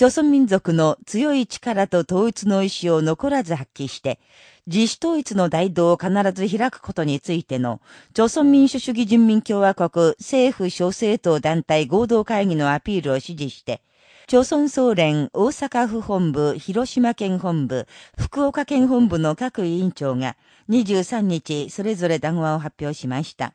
朝鮮民族の強い力と統一の意思を残らず発揮して、自主統一の大道を必ず開くことについての、朝鮮民主主義人民共和国政府小政党団体合同会議のアピールを支持して、朝鮮総連大阪府本部、広島県本部、福岡県本部の各委員長が23日それぞれ談話を発表しました。